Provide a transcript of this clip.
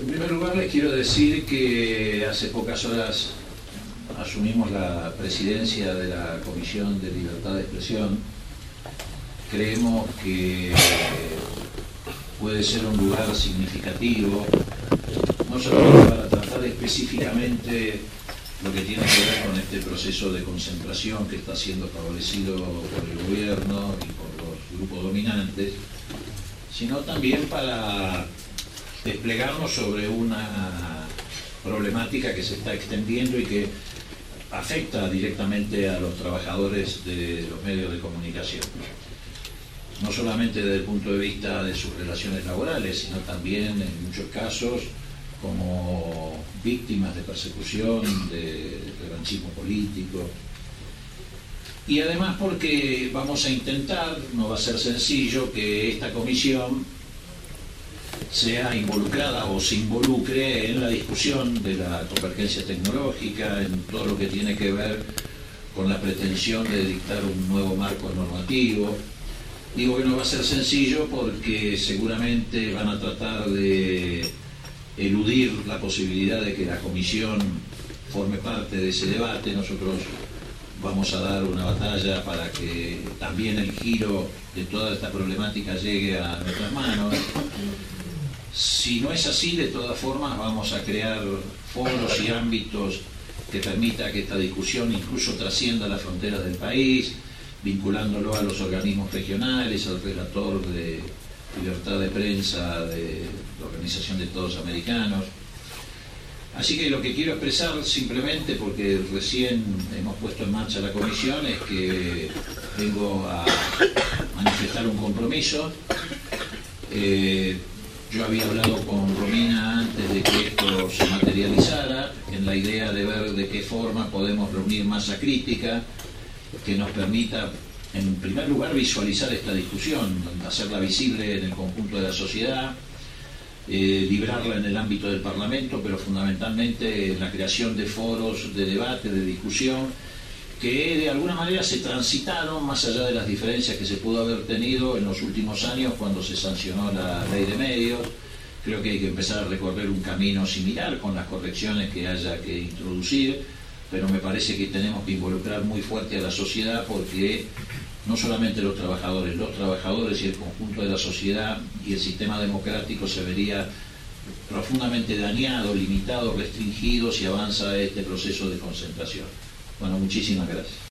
En primer lugar, les quiero decir que hace pocas horas asumimos la presidencia de la Comisión de Libertad de Expresión. Creemos que puede ser un lugar significativo, no solo para tratar específicamente lo que tiene que ver con este proceso de concentración que está siendo favorecido por el gobierno y por los grupos dominantes, sino también para desplegarnos sobre una problemática que se está extendiendo y que afecta directamente a los trabajadores de los medios de comunicación. No solamente desde el punto de vista de sus relaciones laborales, sino también en muchos casos como víctimas de persecución, de revanchismo político. Y además porque vamos a intentar, no va a ser sencillo, que esta comisión sea involucrada o se involucre en la discusión de la convergencia tecnológica, en todo lo que tiene que ver con la pretensión de dictar un nuevo marco normativo. Digo que no va a ser sencillo porque seguramente van a tratar de eludir la posibilidad de que la comisión forme parte de ese debate. Nosotros vamos a dar una batalla para que también el giro de toda esta problemática llegue a nuestras manos. Si no es así, de todas formas vamos a crear foros y ámbitos que permita que esta discusión incluso trascienda las fronteras del país, vinculándolo a los organismos regionales, al relator de libertad de prensa de la Organización de Todos Americanos. Así que lo que quiero expresar simplemente, porque recién hemos puesto en marcha la comisión, es que vengo a manifestar un compromiso. Eh, yo había hablado con Romina antes de que esto se materializara, en la idea de ver de qué forma podemos reunir masa crítica que nos permita, en primer lugar, visualizar esta discusión, hacerla visible en el conjunto de la sociedad, eh, librarla en el ámbito del Parlamento, pero fundamentalmente la creación de foros de debate, de discusión, que de alguna manera se transitaron más allá de las diferencias que se pudo haber tenido en los últimos años cuando se sancionó la ley de medios. Creo que hay que empezar a recorrer un camino similar con las correcciones que haya que introducir, pero me parece que tenemos que involucrar muy fuerte a la sociedad porque no solamente los trabajadores, los trabajadores y el conjunto de la sociedad y el sistema democrático se vería profundamente dañado, limitado, restringido si avanza este proceso de concentración. Bueno, muchísimas gracias.